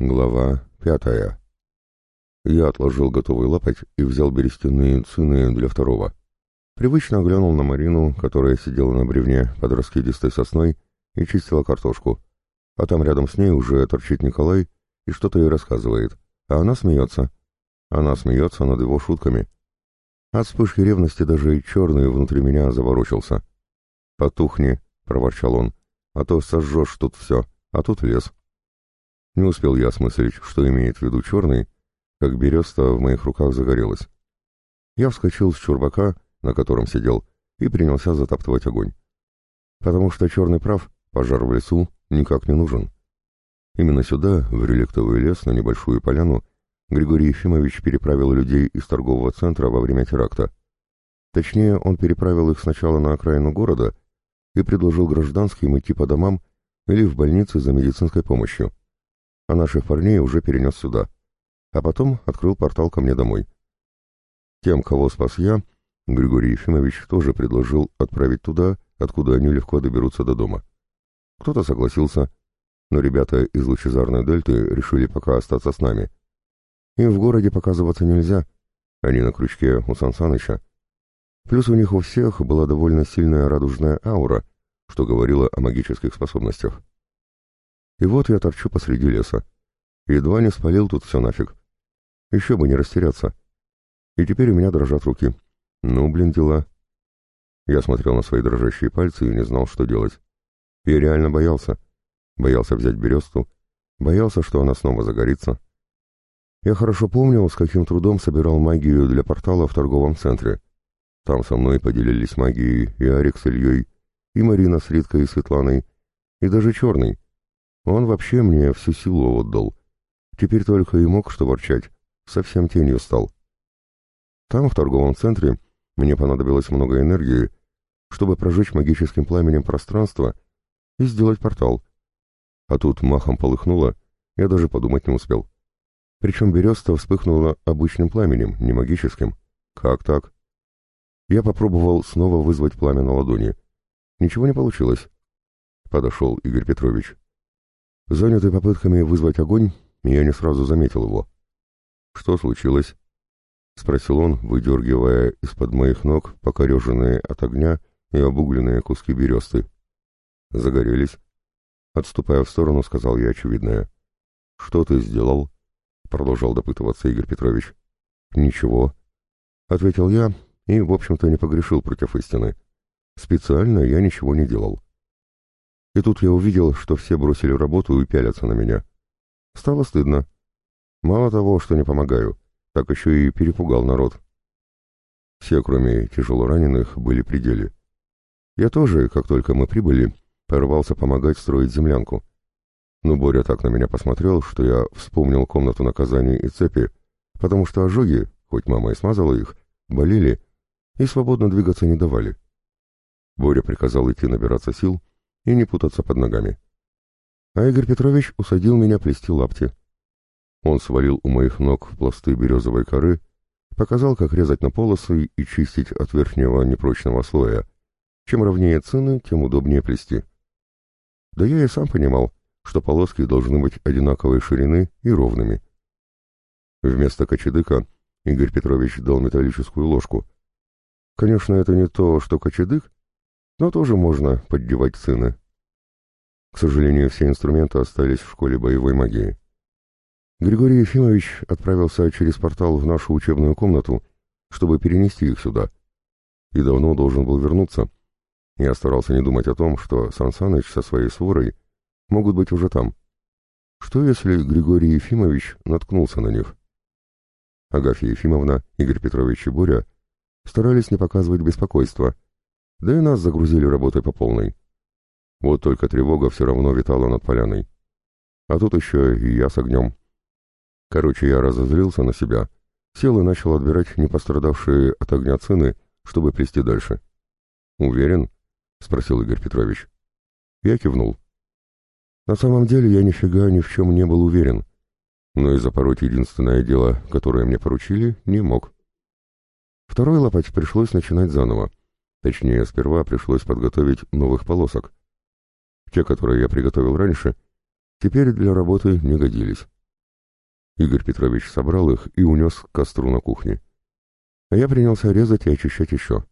Глава пятая. Я отложил готовый лапоть и взял берестяные цины для второго. Привычно глянул на Марину, которая сидела на бревне под раскидистой сосной и чистила картошку. А там рядом с ней уже торчит Николай и что-то ей рассказывает. А она смеется. Она смеется над его шутками. От вспышки ревности даже и черный внутри меня заворочился. «Потухни», — проворчал он, — «а то сожжешь тут все, а тут лес». Не успел я осмыслить, что имеет в виду черный, как береста в моих руках загорелась. Я вскочил с чурбака, на котором сидел, и принялся затаптывать огонь. Потому что черный прав, пожар в лесу никак не нужен. Именно сюда, в реликтовый лес, на небольшую поляну, Григорий Ефимович переправил людей из торгового центра во время теракта. Точнее, он переправил их сначала на окраину города и предложил гражданским идти по домам или в больницы за медицинской помощью а наших парней уже перенес сюда, а потом открыл портал ко мне домой. Тем, кого спас я, Григорий Ефимович тоже предложил отправить туда, откуда они легко доберутся до дома. Кто-то согласился, но ребята из лучезарной дельты решили пока остаться с нами. Им в городе показываться нельзя, они на крючке у Сансаныча. Плюс у них у всех была довольно сильная радужная аура, что говорило о магических способностях. И вот я торчу посреди леса. Едва не спалил тут все нафиг. Еще бы не растеряться. И теперь у меня дрожат руки. Ну, блин, дела. Я смотрел на свои дрожащие пальцы и не знал, что делать. Я реально боялся. Боялся взять бересту. Боялся, что она снова загорится. Я хорошо помнил, с каким трудом собирал магию для портала в торговом центре. Там со мной поделились магией и Арик с Ильей, и Марина с Риткой и Светланой, и даже Черный, он вообще мне всю силу отдал. Теперь только и мог что ворчать. Совсем тенью стал. Там, в торговом центре, мне понадобилось много энергии, чтобы прожечь магическим пламенем пространство и сделать портал. А тут махом полыхнуло, я даже подумать не успел. Причем береста вспыхнула обычным пламенем, не магическим. Как так? Я попробовал снова вызвать пламя на ладони. Ничего не получилось. Подошел Игорь Петрович. Занятый попытками вызвать огонь, я не сразу заметил его. «Что случилось?» — спросил он, выдергивая из-под моих ног покореженные от огня и обугленные куски бересты. «Загорелись». Отступая в сторону, сказал я очевидное. «Что ты сделал?» — продолжал допытываться Игорь Петрович. «Ничего», — ответил я и, в общем-то, не погрешил против истины. «Специально я ничего не делал». И тут я увидел, что все бросили работу и пялятся на меня. Стало стыдно. Мало того, что не помогаю, так еще и перепугал народ. Все, кроме тяжело раненых, были при деле. Я тоже, как только мы прибыли, порвался помогать строить землянку. Но Боря так на меня посмотрел, что я вспомнил комнату наказаний и цепи, потому что ожоги, хоть мама и смазала их, болели и свободно двигаться не давали. Боря приказал идти набираться сил, и не путаться под ногами. А Игорь Петрович усадил меня плести лапти. Он свалил у моих ног пласты березовой коры, показал, как резать на полосы и чистить от верхнего непрочного слоя. Чем ровнее цены, тем удобнее плести. Да я и сам понимал, что полоски должны быть одинаковой ширины и ровными. Вместо кочедыка Игорь Петрович дал металлическую ложку. Конечно, это не то, что кочедык, но тоже можно поддевать цины. К сожалению, все инструменты остались в школе боевой магии. Григорий Ефимович отправился через портал в нашу учебную комнату, чтобы перенести их сюда. И давно должен был вернуться. Я старался не думать о том, что Сан со своей сворой могут быть уже там. Что если Григорий Ефимович наткнулся на них? Агафья Ефимовна, Игорь Петрович и Боря старались не показывать беспокойства — да и нас загрузили работой по полной. Вот только тревога все равно витала над поляной. А тут еще и я с огнем. Короче, я разозлился на себя, сел и начал отбирать не пострадавшие от огня цены, чтобы плести дальше. «Уверен?» — спросил Игорь Петрович. Я кивнул. На самом деле я нифига ни в чем не был уверен, но и запороть единственное дело, которое мне поручили, не мог. Второй лопать пришлось начинать заново. Точнее, сперва пришлось подготовить новых полосок. Те, которые я приготовил раньше, теперь для работы не годились. Игорь Петрович собрал их и унес к костру на кухне. А я принялся резать и очищать еще.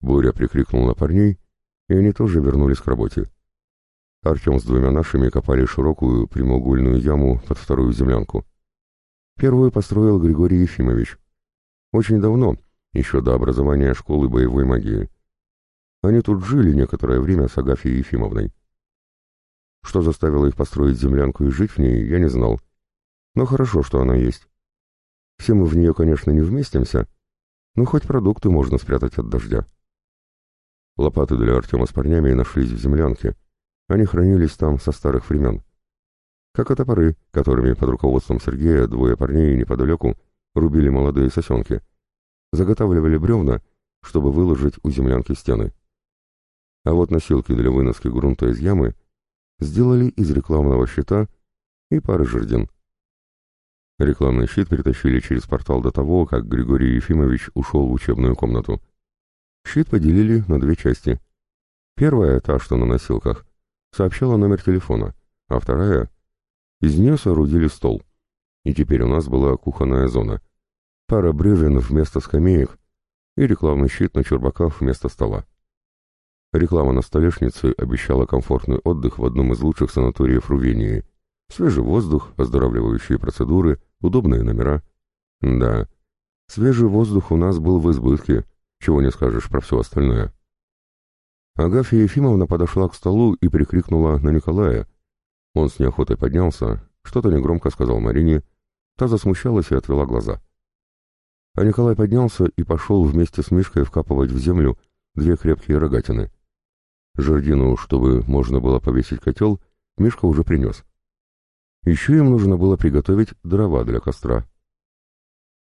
Боря прикрикнул на парней, и они тоже вернулись к работе. Артем с двумя нашими копали широкую прямоугольную яму под вторую землянку. Первую построил Григорий Ефимович. Очень давно, еще до образования школы боевой магии. Они тут жили некоторое время с Агафьей Ефимовной. Что заставило их построить землянку и жить в ней, я не знал. Но хорошо, что она есть. Все мы в нее, конечно, не вместимся, но хоть продукты можно спрятать от дождя. Лопаты для Артема с парнями нашлись в землянке. Они хранились там со старых времен. Как и топоры, которыми под руководством Сергея двое парней неподалеку рубили молодые сосенки. Заготавливали бревна, чтобы выложить у землянки стены. А вот носилки для выноски грунта из ямы сделали из рекламного щита и пары жердин. Рекламный щит притащили через портал до того, как Григорий Ефимович ушел в учебную комнату. Щит поделили на две части. Первая, та, что на носилках, сообщала номер телефона, а вторая... Из нее соорудили стол. И теперь у нас была кухонная зона. Пара бревен вместо скамеек и рекламный щит на чурбаках вместо стола. Реклама на столешнице обещала комфортный отдых в одном из лучших санаториев Рувении. Свежий воздух, оздоравливающие процедуры, удобные номера. Да, свежий воздух у нас был в избытке, чего не скажешь про все остальное. Агафья Ефимовна подошла к столу и прикрикнула на Николая. Он с неохотой поднялся, что-то негромко сказал Марине, та засмущалась и отвела глаза. А Николай поднялся и пошел вместе с Мишкой вкапывать в землю две крепкие рогатины. Жердину, чтобы можно было повесить котел, Мишка уже принес. Еще им нужно было приготовить дрова для костра.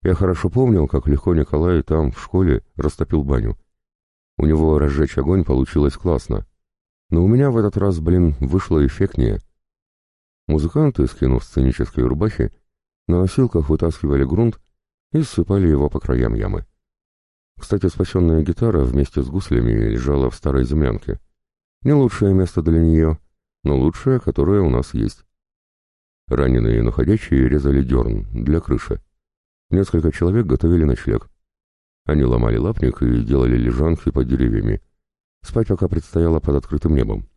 Я хорошо помнил, как легко Николай там, в школе, растопил баню. У него разжечь огонь получилось классно. Но у меня в этот раз, блин, вышло эффектнее. Музыканты, скинув сценические рубахи, на носилках вытаскивали грунт и ссыпали его по краям ямы. Кстати, спасенная гитара вместе с гуслями лежала в старой землянке. Не лучшее место для нее, но лучшее, которое у нас есть. Раненые, но ходячие резали дерн для крыши. Несколько человек готовили ночлег. Они ломали лапник и делали лежанки под деревьями. Спать пока предстояло под открытым небом.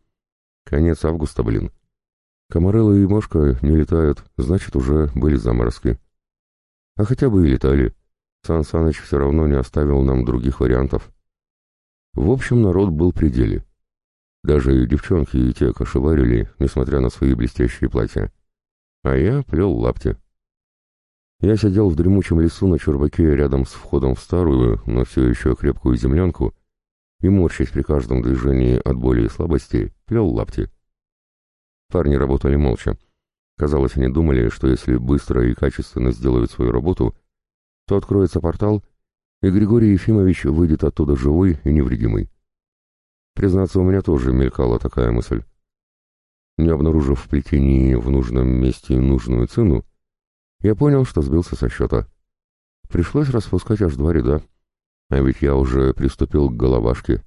Конец августа, блин. Комарелла и мошка не летают, значит, уже были заморозки. А хотя бы и летали. Сан Саныч все равно не оставил нам других вариантов. В общем, народ был при деле. Даже и девчонки и те кошеварили, несмотря на свои блестящие платья. А я плел лапти. Я сидел в дремучем лесу на чурбаке рядом с входом в старую, но все еще крепкую землянку, и, морщась при каждом движении от боли и слабости, плел лапти. Парни работали молча. Казалось, они думали, что если быстро и качественно сделают свою работу, то откроется портал, и Григорий Ефимович выйдет оттуда живой и невредимый. Признаться, у меня тоже мелькала такая мысль. Не обнаружив в плетении в нужном месте нужную цену, я понял, что сбился со счета. Пришлось распускать аж два ряда, а ведь я уже приступил к головашке.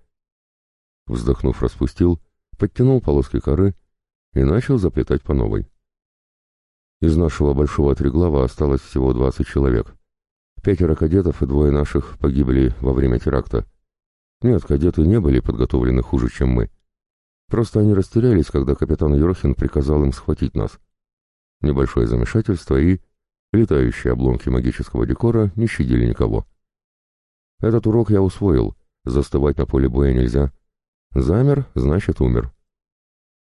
Вздохнув, распустил, подтянул полоски коры и начал заплетать по новой. Из нашего большого триглава осталось всего двадцать человек. Пятеро кадетов и двое наших погибли во время теракта. Нет, кадеты не были подготовлены хуже, чем мы. Просто они растерялись, когда капитан Ерохин приказал им схватить нас. Небольшое замешательство и Летающие обломки магического декора не щадили никого. Этот урок я усвоил. Застывать на поле боя нельзя. Замер, значит умер.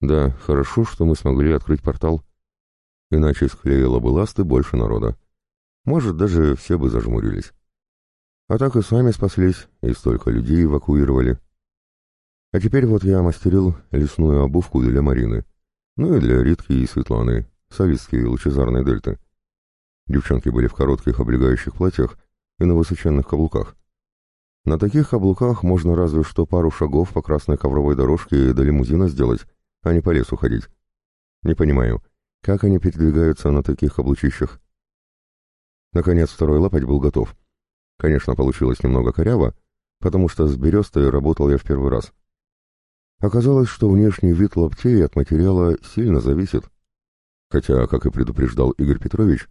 Да, хорошо, что мы смогли открыть портал. Иначе склеило бы ласты больше народа. Может, даже все бы зажмурились. А так и сами спаслись, и столько людей эвакуировали. А теперь вот я мастерил лесную обувку для Марины, ну и для Ритки и Светланы, солистки лучезарной дельты. Девчонки были в коротких облегающих платьях и на высоченных каблуках. На таких каблуках можно разве что пару шагов по красной ковровой дорожке до лимузина сделать, а не по лесу ходить. Не понимаю, как они передвигаются на таких каблучищах. Наконец второй лопать был готов. Конечно, получилось немного коряво, потому что с берестой работал я в первый раз. Оказалось, что внешний вид лаптей от материала сильно зависит. Хотя, как и предупреждал Игорь Петрович,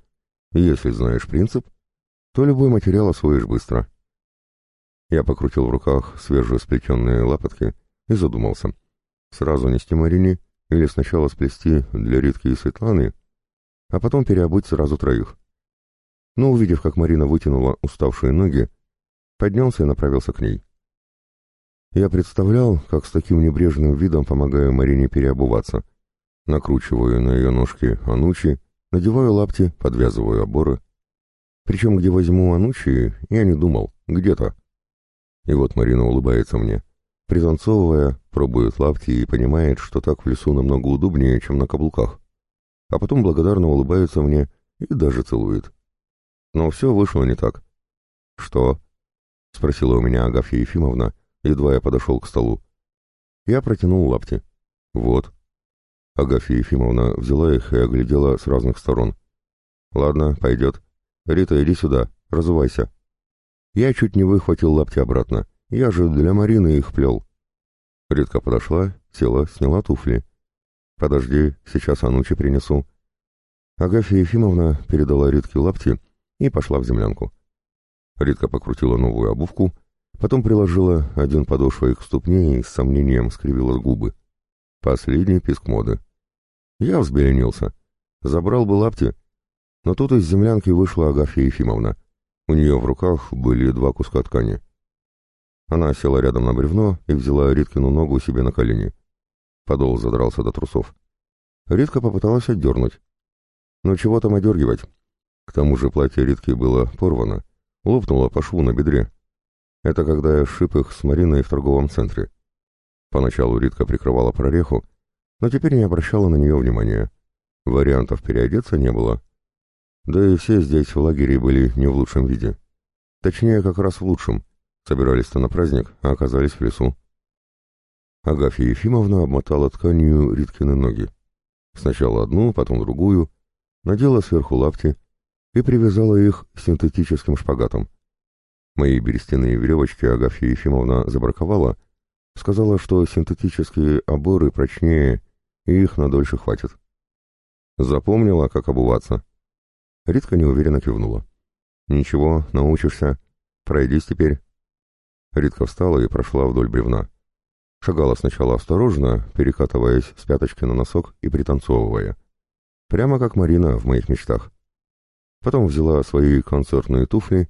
Если знаешь принцип, то любой материал освоишь быстро. Я покрутил в руках свежесплетенные лапотки и задумался. Сразу нести Марине или сначала сплести для Ритки и Светланы, а потом переобуть сразу троих. Но увидев, как Марина вытянула уставшие ноги, поднялся и направился к ней. Я представлял, как с таким небрежным видом помогаю Марине переобуваться. Накручиваю на ее ножки анучи, надеваю лапти, подвязываю оборы. Причем, где возьму анучи, я не думал, где-то. И вот Марина улыбается мне, пританцовывая, пробует лапти и понимает, что так в лесу намного удобнее, чем на каблуках. А потом благодарно улыбается мне и даже целует. Но все вышло не так. «Что?» — спросила у меня Агафья Ефимовна, едва я подошел к столу. Я протянул лапти. «Вот». Агафья Ефимовна взяла их и оглядела с разных сторон. «Ладно, пойдет. Рита, иди сюда, разувайся». Я чуть не выхватил лапти обратно. Я же для Марины их плел. Ритка подошла, села, сняла туфли. «Подожди, сейчас Анучи принесу». Агафья Ефимовна передала Ритке лапти и пошла в землянку. Ритка покрутила новую обувку, потом приложила один подошвой к ступне и с сомнением скривила губы. Последний писк моды. Я взбеленился. Забрал бы лапти, но тут из землянки вышла Агафья Ефимовна. У нее в руках были два куска ткани. Она села рядом на бревно и взяла Риткину ногу себе на колени. Подол задрался до трусов. Ритка попыталась отдернуть. Но чего там одергивать? К тому же платье Ритки было порвано, лопнуло по шву на бедре. Это когда я сшиб их с Мариной в торговом центре. Поначалу Ритка прикрывала прореху, но теперь не обращала на нее внимания. Вариантов переодеться не было. Да и все здесь в лагере были не в лучшем виде. Точнее, как раз в лучшем. Собирались-то на праздник, а оказались в лесу. Агафья Ефимовна обмотала тканью Риткины ноги. Сначала одну, потом другую, надела сверху лапти и привязала их синтетическим шпагатом. Мои берестяные веревочки Агафья Ефимовна забраковала, сказала, что синтетические оборы прочнее и их надольше хватит. Запомнила, как обуваться. Ритка неуверенно кивнула. «Ничего, научишься. Пройдись теперь». Ритка встала и прошла вдоль бревна. Шагала сначала осторожно, перекатываясь с пяточки на носок и пританцовывая. Прямо как Марина в моих мечтах. Потом взяла свои концертные туфли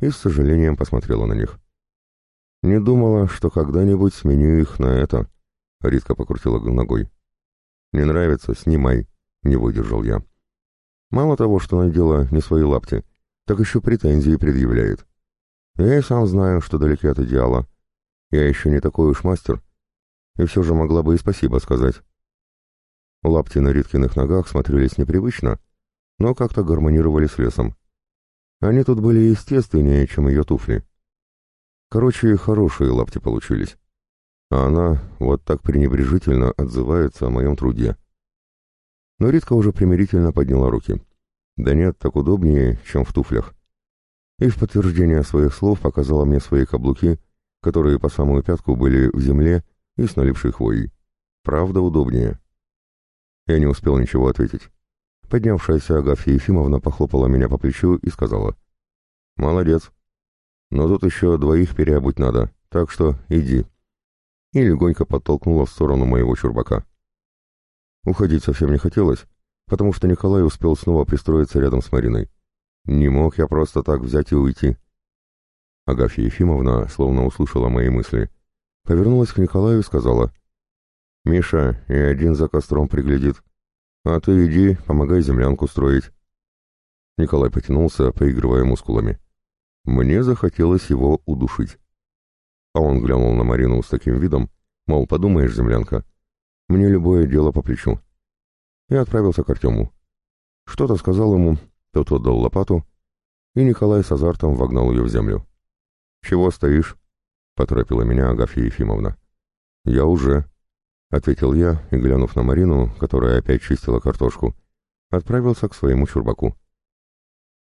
и с сожалением посмотрела на них. «Не думала, что когда-нибудь сменю их на это», — Ритка покрутила ногой. «Не нравится, снимай», — не выдержал я. Мало того, что надела не свои лапти, так еще претензии предъявляет. Я и сам знаю, что далеки от идеала. Я еще не такой уж мастер. И все же могла бы и спасибо сказать. Лапти на Риткиных ногах смотрелись непривычно, но как-то гармонировали с лесом. Они тут были естественнее, чем ее туфли. Короче, хорошие лапти получились. А она вот так пренебрежительно отзывается о моем труде. Но Ритка уже примирительно подняла руки. Да нет, так удобнее, чем в туфлях. И в подтверждение своих слов показала мне свои каблуки, которые по самую пятку были в земле и с налипшей хвоей. Правда, удобнее. Я не успел ничего ответить. Поднявшаяся Агафья Ефимовна похлопала меня по плечу и сказала. «Молодец. Но тут еще двоих переобуть надо, так что иди». И легонько подтолкнула в сторону моего чурбака. Уходить совсем не хотелось, потому что Николай успел снова пристроиться рядом с Мариной. Не мог я просто так взять и уйти. Агафья Ефимовна, словно услышала мои мысли, повернулась к Николаю и сказала, «Миша и один за костром приглядит, а ты иди, помогай землянку строить». Николай потянулся, поигрывая мускулами. Мне захотелось его удушить. А он глянул на Марину с таким видом, мол, подумаешь, землянка, мне любое дело по плечу. И отправился к Артему. Что-то сказал ему, тот отдал лопату, и Николай с азартом вогнал ее в землю. «Чего стоишь?» — поторопила меня Агафья Ефимовна. «Я уже», — ответил я, и, глянув на Марину, которая опять чистила картошку, отправился к своему чурбаку.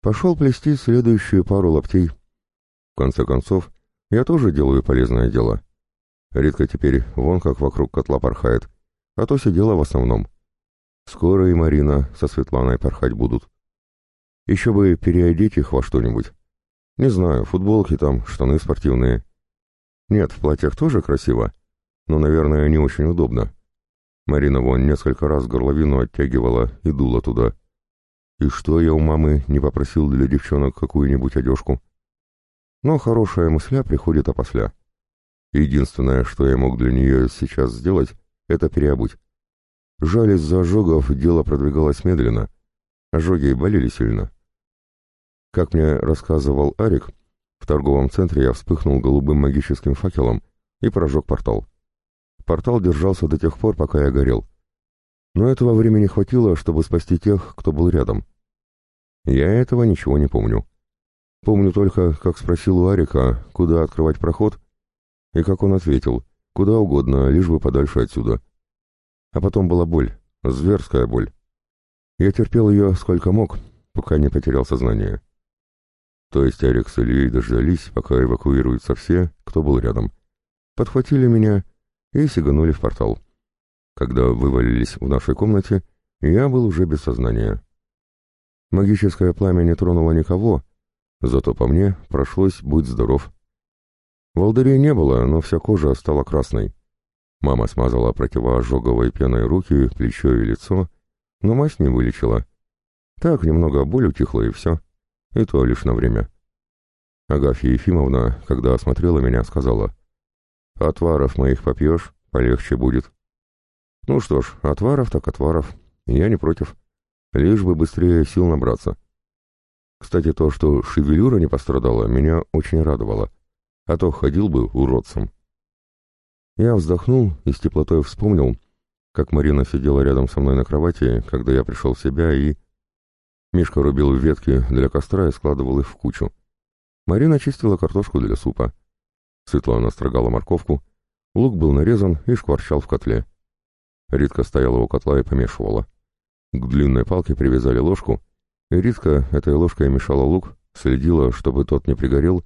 Пошел плести следующую пару лаптей. В конце концов, я тоже делаю полезное дело. Редко теперь вон как вокруг котла порхает, а то сидела в основном. Скоро и Марина со Светланой порхать будут. Еще бы переодеть их во что-нибудь. Не знаю, футболки там, штаны спортивные. Нет, в платьях тоже красиво, но, наверное, не очень удобно. Марина вон несколько раз горловину оттягивала и дула туда. И что я у мамы не попросил для девчонок какую-нибудь одежку? Но хорошая мысля приходит опосля. Единственное, что я мог для нее сейчас сделать, это переобуть. Жаль, из-за ожогов дело продвигалось медленно. Ожоги болели сильно. Как мне рассказывал Арик, в торговом центре я вспыхнул голубым магическим факелом и прожег портал. Портал держался до тех пор, пока я горел. Но этого времени хватило, чтобы спасти тех, кто был рядом. Я этого ничего не помню. Помню только, как спросил у Арика, куда открывать проход, и как он ответил, куда угодно, лишь бы подальше отсюда. А потом была боль, зверская боль. Я терпел ее сколько мог, пока не потерял сознание. То есть Арик с Ильей дождались, пока эвакуируются все, кто был рядом. Подхватили меня и сиганули в портал. Когда вывалились в нашей комнате, я был уже без сознания. Магическое пламя не тронуло никого, зато по мне прошлось «Будь здоров». Волдырей не было, но вся кожа стала красной. Мама смазала противоожоговой пеной руки, плечо и лицо, но мазь не вылечила. Так, немного боль утихла и все и то лишь на время. Агафья Ефимовна, когда осмотрела меня, сказала, «Отваров моих попьешь, полегче будет». Ну что ж, отваров так отваров, я не против, лишь бы быстрее сил набраться. Кстати, то, что шевелюра не пострадала, меня очень радовало, а то ходил бы уродцем. Я вздохнул и с теплотой вспомнил, как Марина сидела рядом со мной на кровати, когда я пришел в себя и... Мишка рубил ветки для костра и складывал их в кучу. Марина чистила картошку для супа. Светлана строгала морковку, лук был нарезан и шкварчал в котле. Ритка стояла у котла и помешивала. К длинной палке привязали ложку, и Ритка этой ложкой мешала лук, следила, чтобы тот не пригорел,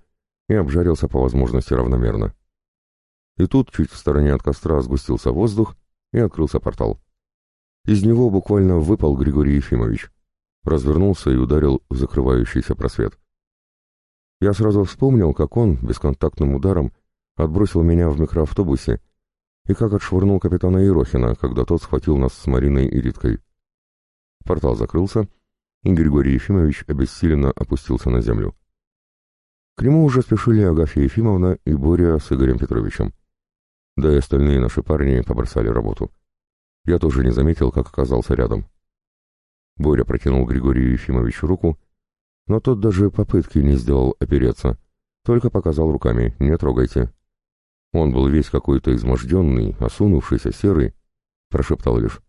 и обжарился по возможности равномерно. И тут, чуть в стороне от костра, сгустился воздух, и открылся портал. Из него буквально выпал Григорий Ефимович развернулся и ударил в закрывающийся просвет. Я сразу вспомнил, как он бесконтактным ударом отбросил меня в микроавтобусе и как отшвырнул капитана Ерохина, когда тот схватил нас с Мариной и Риткой. Портал закрылся, и Григорий Ефимович обессиленно опустился на землю. К нему уже спешили Агафья Ефимовна и Боря с Игорем Петровичем. Да и остальные наши парни побросали работу. Я тоже не заметил, как оказался рядом. Боря протянул Григорию Ефимовичу руку, но тот даже попытки не сделал опереться, только показал руками «не трогайте». Он был весь какой-то изможденный, осунувшийся, серый, прошептал лишь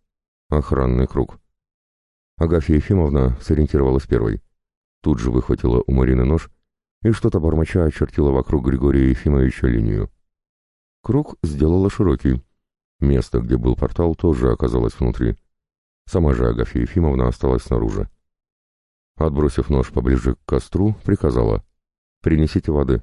«охранный круг». Агафья Ефимовна сориентировалась первой. Тут же выхватила у Марины нож и что-то бормоча очертила вокруг Григория Ефимовича линию. Круг сделала широкий. Место, где был портал, тоже оказалось внутри. Сама же Агафья Ефимовна осталась снаружи. Отбросив нож поближе к костру, приказала «Принесите воды».